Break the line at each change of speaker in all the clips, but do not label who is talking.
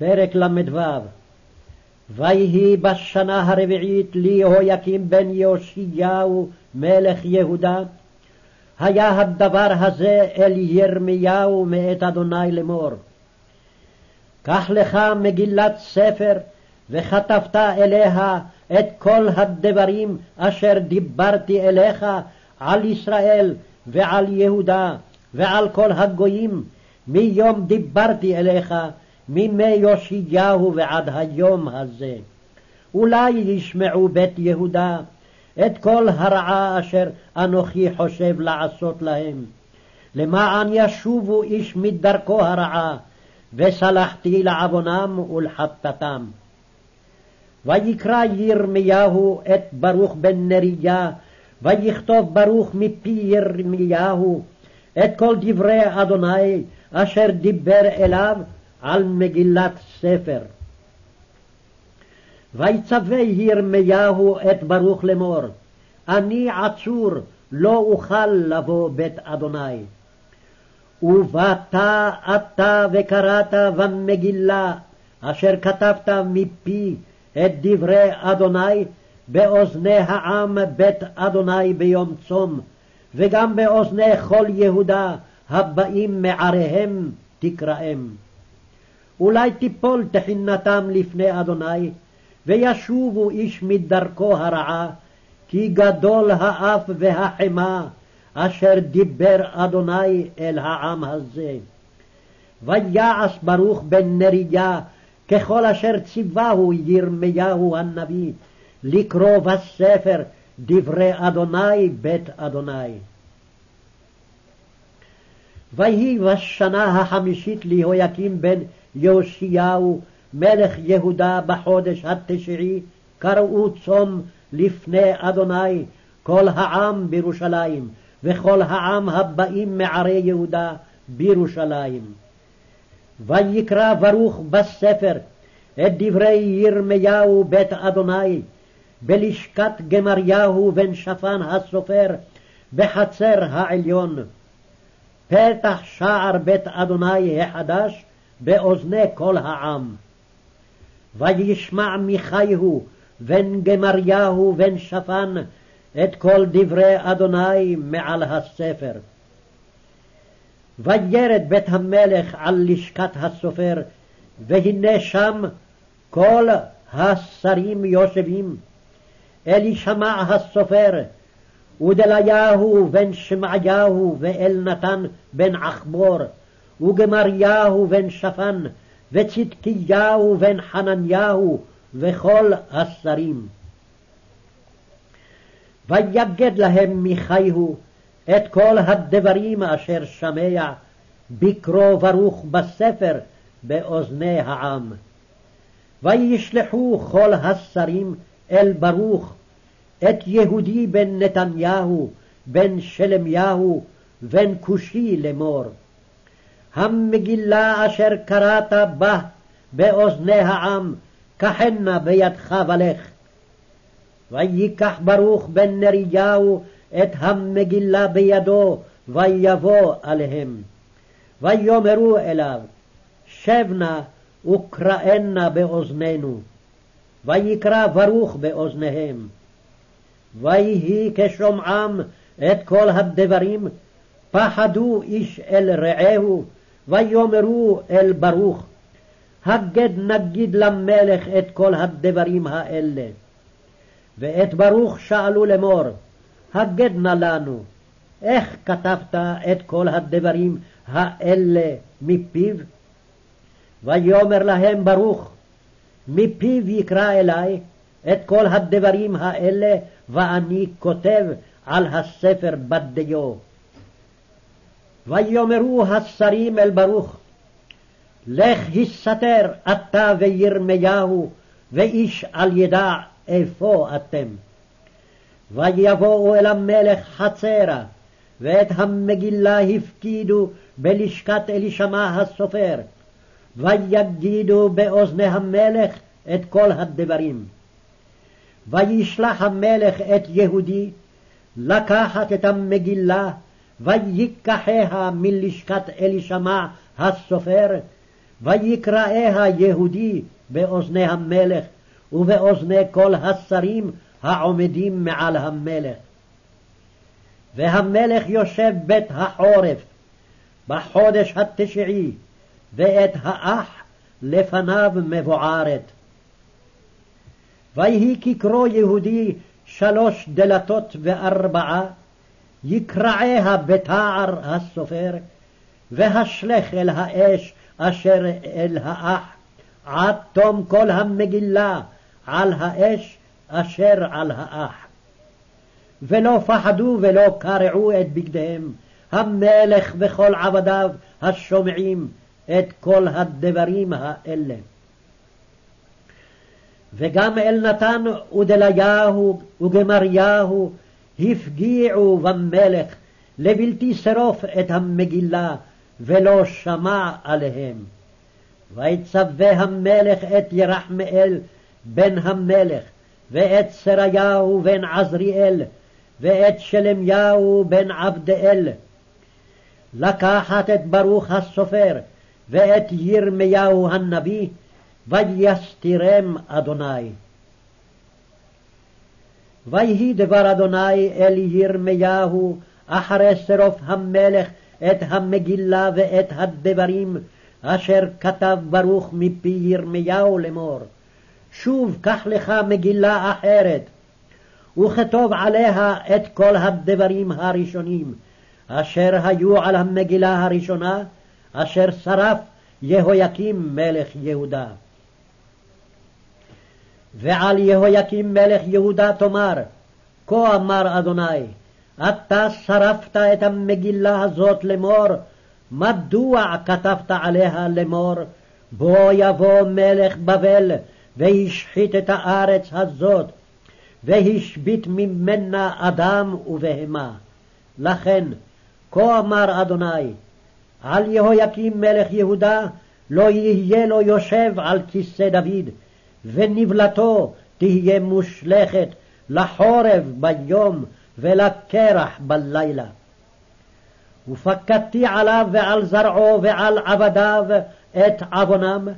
פרק ל"ו ויהי בשנה הרביעית ליהויקים בן יאשיהו מלך יהודה, היה הדבר הזה אל ירמיהו מאת אדוני לאמור. קח לך מגילת ספר, וכתבת אליה את כל הדברים אשר דיברתי אליך על ישראל ועל יהודה ועל כל הגויים, מיום דיברתי אליך, מימי יאשיהו ועד היום הזה. אולי ישמעו בית יהודה את כל הרעה אשר אנוכי חושב לעשות להם, למען ישובו איש מדרכו הרעה, וסלחתי לעוונם ולחטאתם. ויקרא ירמיהו את ברוך בן נריה, ויכתוב ברוך מפי ירמיהו את כל דברי אדוני אשר דיבר אליו על מגילת ספר. ויצווה ירמיהו את ברוך לאמור, אני עצור, לא אוכל לבוא בית אדוני. ובאת אתה וקראת במגילה אשר כתבת מפי את דברי אדוני באוזני העם בית אדוני ביום צום, וגם באוזני כל יהודה הבאים מעריהם תקראם. אולי תיפול תחינתם לפני אדוני, וישובו איש מדרכו הרעה, כי גדול האף והחמה, אשר דיבר אדוני אל העם הזה. ויעש ברוך בן נריה, ככל אשר ציווהו ירמיהו הנביא, לקרוא בספר דברי אדוני בית אדוני. ויהי בשנה החמישית ליהויקים בן יאשיהו מלך יהודה בחודש התשעי, קראו צום לפני אדוני כל העם בירושלים, וכל העם הבאים מערי יהודה בירושלים. ויקרא ברוך בספר את דברי ירמיהו בית אדוני, בלשכת גמריהו בן שפן הסופר, בחצר העליון. פתח שער בית אדוני החדש באוזני כל העם. וישמע מיכיהו בן גמריהו בן שפן את כל דברי אדוני מעל הספר. וירד בית המלך על לשכת הסופר, והנה שם כל השרים יושבים. אלישמע הסופר, ודליהו בן שמעיהו ואלנתן בן עכבור, וגמריהו בן שפן, וצדקיהו בן חנניהו, וכל השרים. ויגד להם מיכיהו את כל הדברים אשר שמע, בקרו ברוך בספר באוזני העם. וישלחו כל השרים אל ברוך את יהודי בן נתניהו, בן שלמיהו, בן כושי לאמור. המגילה אשר קראת בה באוזני העם, קחנה בידך ולך. ויקח ברוך בן נריהו את המגילה בידו, ויבוא עליהם. ויאמרו אליו, שב נא וקראנה באוזנינו. ויקרא ברוך באוזניהם. ויהי כשומעם את כל הדברים, פחדו איש אל רעהו, ויאמרו אל ברוך, הגד נגיד למלך את כל הדברים האלה. ואת ברוך שאלו לאמור, הגד נא לנו, איך כתבת את כל הדברים האלה מפיו? ויאמר להם ברוך, מפיו יקרא אלי את כל הדברים האלה, ואני כותב על הספר בדיו. ויאמרו השרים אל ברוך, לך הסתר אתה וירמיהו, ואיש אל ידע איפה אתם. ויבואו אל המלך חצרה, ואת המגילה הפקידו בלשכת אלישמע הסופר, ויגידו באוזני המלך את כל הדברים. וישלח המלך את יהודי לקחת את המגילה, ויקחיה מלשכת אלישמע הסופר, ויקראיה יהודי באוזני המלך ובאוזני כל השרים העומדים מעל המלך. והמלך יושב בית החורף בחודש התשעי, ואת האח לפניו מבוערת. ויהי כקרוא יהודי שלוש דלתות וארבעה, יקרעיה בתער הסופר, והשלך אל האש אשר אל האח, עד תום כל המגילה על האש אשר על האח. ולא פחדו ולא קרעו את בגדיהם, המלך וכל עבדיו השומעים את כל הדברים האלה. וגם אלנתן ודליהו וגמריהו הפגיעו במלך לבלתי שרוף את המגילה, ולא שמע עליהם. ויצווה המלך את ירחמאל בן המלך, ואת סריהו בן עזריאל, ואת שלמיהו בן עבדאל, לקחת את ברוך הסופר, ואת ירמיהו הנביא, ויסתירם אדוני. ויהי דבר אדוני אל ירמיהו אחרי שרוף המלך את המגילה ואת הדברים אשר כתב ברוך מפי ירמיהו לאמור. שוב קח לך מגילה אחרת, וכתוב עליה את כל הדברים הראשונים, אשר היו על המגילה הראשונה, אשר שרף יהויקים מלך יהודה. ועל יהויקים מלך יהודה תאמר, כה אמר אדוני, אתה שרפת את המגילה הזאת לאמור, מדוע כתבת עליה לאמור, בוא יבוא מלך בבל והשחית את הארץ הזאת, והשבית ממנה אדם ובהמה. לכן, כה אמר אדוני, על יהויקים מלך יהודה לא יהיה לו יושב על כיסא דוד, ונבלתו תהיה מושלכת לחורב ביום ולקרח בלילה. ופקדתי עליו ועל זרעו ועל עבדיו את עוונם,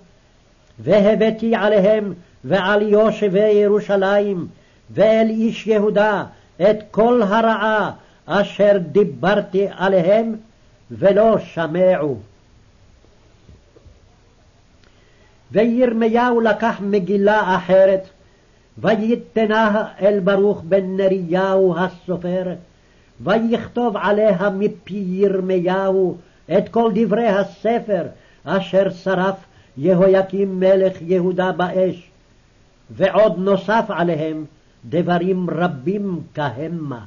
והבאתי עליהם ועל יושבי ירושלים ואל איש יהודה את כל הרעה אשר דיברתי עליהם, ולא שמעו. וירמיהו לקח מגילה אחרת, ויתנה אל ברוך בן נריהו הסופר, ויכתוב עליה מפי ירמיהו את כל דברי הספר אשר שרף יהויקים מלך יהודה באש, ועוד נוסף עליהם דברים רבים כהמה.